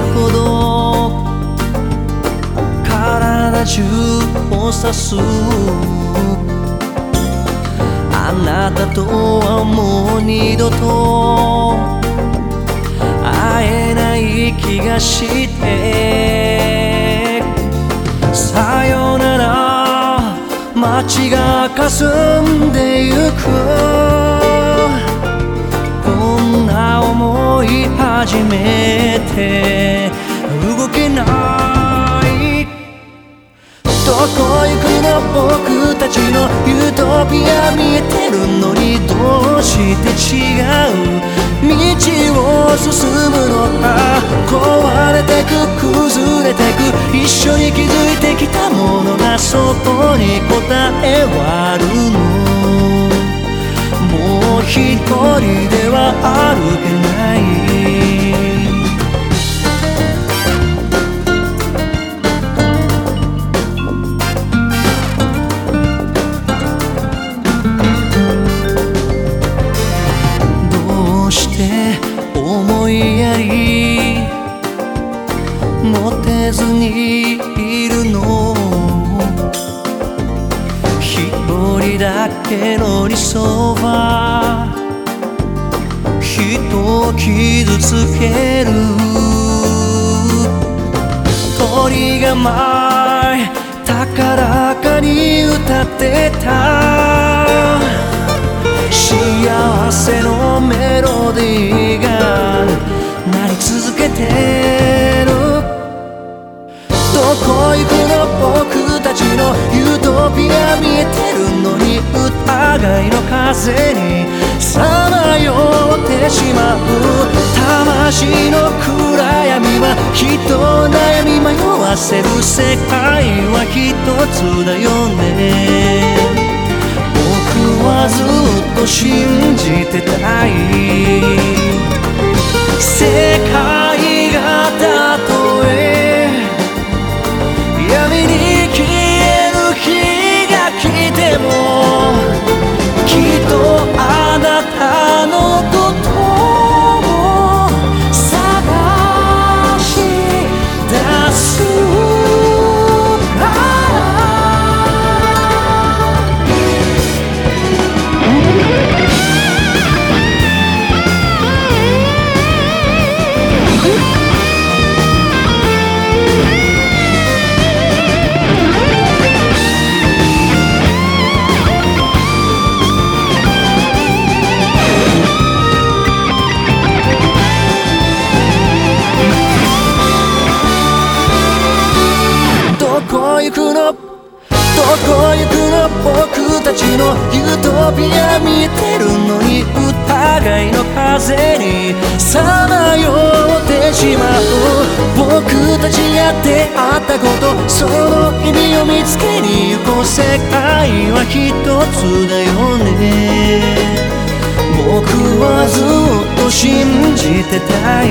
ほど。体中を刺す。あなたとはもう二度と。会えない気がして。さよなら。街が霞んでゆく。始めて動けないどこ行くの僕たちのユートピア見えてるのにどうして違う？道を進むのか？壊れてく崩れてく一緒に築いてきたものがそこに答えはあるの。もう一人では歩けないて思いやり持てずにいるの一人だけの理想は人を傷つける鳥が前高らかに歌ってた。見えてるのに疑いの風にさまよってしまう魂の暗闇は人を悩み迷わせる世界は一つだよね。僕はずっと信じてたい。どこ行くの？僕たちのユートピア見てるのに。疑いの風にさまよってしまう。僕たちが出会ったこと。その意味を見つけに行こう。世界は一つだよね。僕はずっと信じてたい。